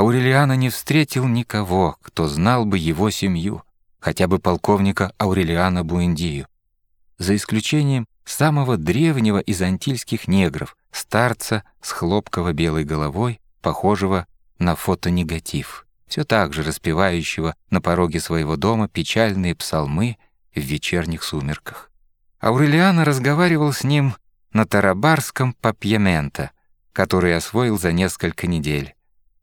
Аурелиана не встретил никого, кто знал бы его семью, хотя бы полковника Аурелиана Буэндию, за исключением самого древнего из антильских негров, старца с хлопково-белой головой, похожего на фотонегатив, все так же распевающего на пороге своего дома печальные псалмы в вечерних сумерках. Аурелиана разговаривал с ним на тарабарском папьемента, который освоил за несколько недель,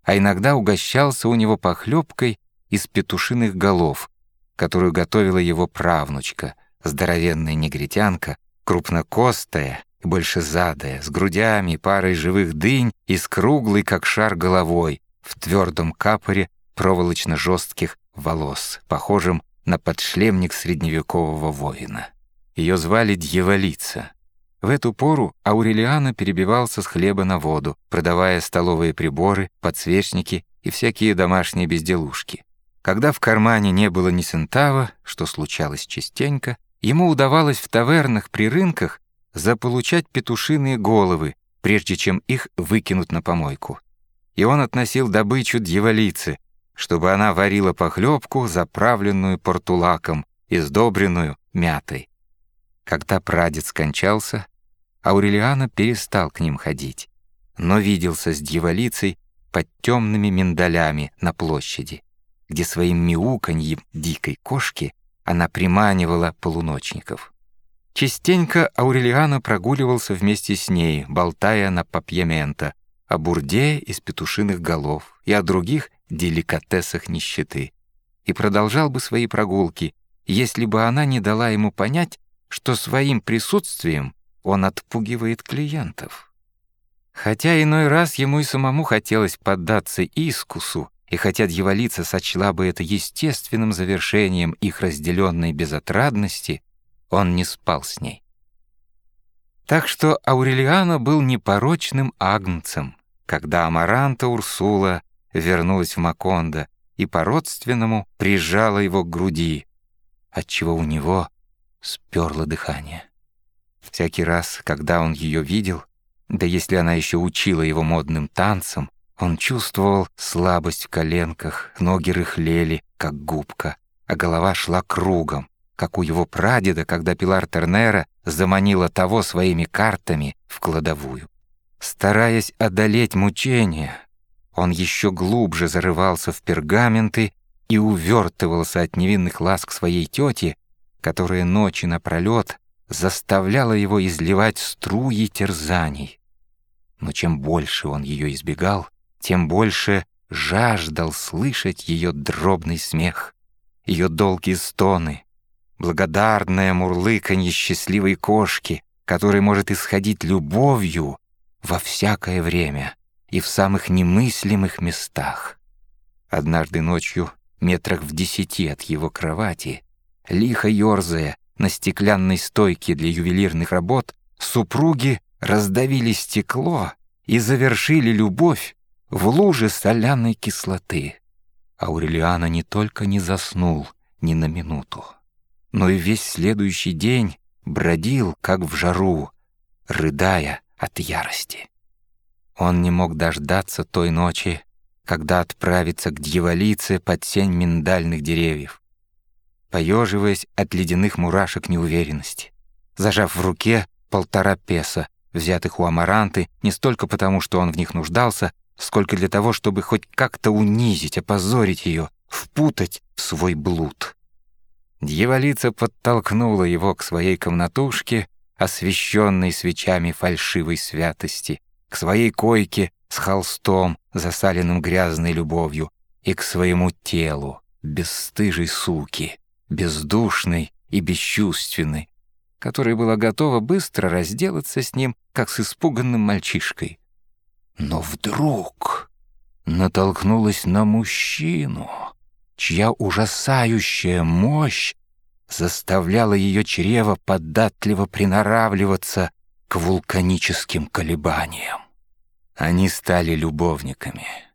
а иногда угощался у него похлебкой из петушиных голов, которую готовила его правнучка, здоровенная негритянка, крупнокостая и большезадая, с грудями парой живых дынь и с круглой, как шар, головой, в твердом капоре проволочно-жестких волос, похожим на подшлемник средневекового воина. Ее звали Дьяволица. В эту пору Аурелиана перебивался с хлеба на воду, продавая столовые приборы, подсвечники и всякие домашние безделушки. Когда в кармане не было ни центава, что случалось частенько, ему удавалось в тавернах при рынках заполучать петушиные головы, прежде чем их выкинут на помойку. И он относил добычу дьяволицы, чтобы она варила похлебку, заправленную портулаком и сдобренную мятой. Когда прадед скончался, Аурелиана перестал к ним ходить, но виделся с дьяволицей под темными миндалями на площади, где своим мяуканьем дикой кошки она приманивала полуночников. Частенько Аурелиана прогуливался вместе с ней, болтая на папьемента, о бурде из петушиных голов и о других деликатесах нищеты, и продолжал бы свои прогулки, если бы она не дала ему понять, что своим присутствием он отпугивает клиентов. Хотя иной раз ему и самому хотелось поддаться искусу, и хотя дьяволица сочла бы это естественным завершением их разделенной безотрадности, он не спал с ней. Так что Аурелиано был непорочным агнцем, когда Амаранта Урсула вернулась в Макондо и по-родственному прижала его к груди, отчего у него сперло дыхание. Всякий раз, когда он ее видел, да если она еще учила его модным танцам, он чувствовал слабость в коленках, ноги рыхлели, как губка, а голова шла кругом, как у его прадеда, когда Пилар Тернера заманила того своими картами в кладовую. Стараясь одолеть мучения, он еще глубже зарывался в пергаменты и увертывался от невинных ласк своей тети, которая ночи напролет заставляла его изливать струи терзаний. Но чем больше он ее избегал, тем больше жаждал слышать ее дробный смех, ее долгие стоны, благодарное мурлыканье счастливой кошки, которая может исходить любовью во всякое время и в самых немыслимых местах. Однажды ночью, метрах в десяти от его кровати, лихо ёрзая на стеклянной стойке для ювелирных работ, супруги раздавили стекло и завершили любовь в луже соляной кислоты. Аурелиана не только не заснул ни на минуту, но и весь следующий день бродил, как в жару, рыдая от ярости. Он не мог дождаться той ночи, когда отправится к дьяволице под сень миндальных деревьев поеживаясь от ледяных мурашек неуверенности, зажав в руке полтора песа, взятых у Амаранты не столько потому, что он в них нуждался, сколько для того, чтобы хоть как-то унизить, опозорить ее, впутать в свой блуд. Дьяволица подтолкнула его к своей комнатушке, освещенной свечами фальшивой святости, к своей койке с холстом, засаленным грязной любовью, и к своему телу, бесстыжей суки, бездушной и бесчувственной, которая была готова быстро разделаться с ним, как с испуганным мальчишкой. Но вдруг натолкнулась на мужчину, чья ужасающая мощь заставляла ее чрево податливо приноравливаться к вулканическим колебаниям. Они стали любовниками —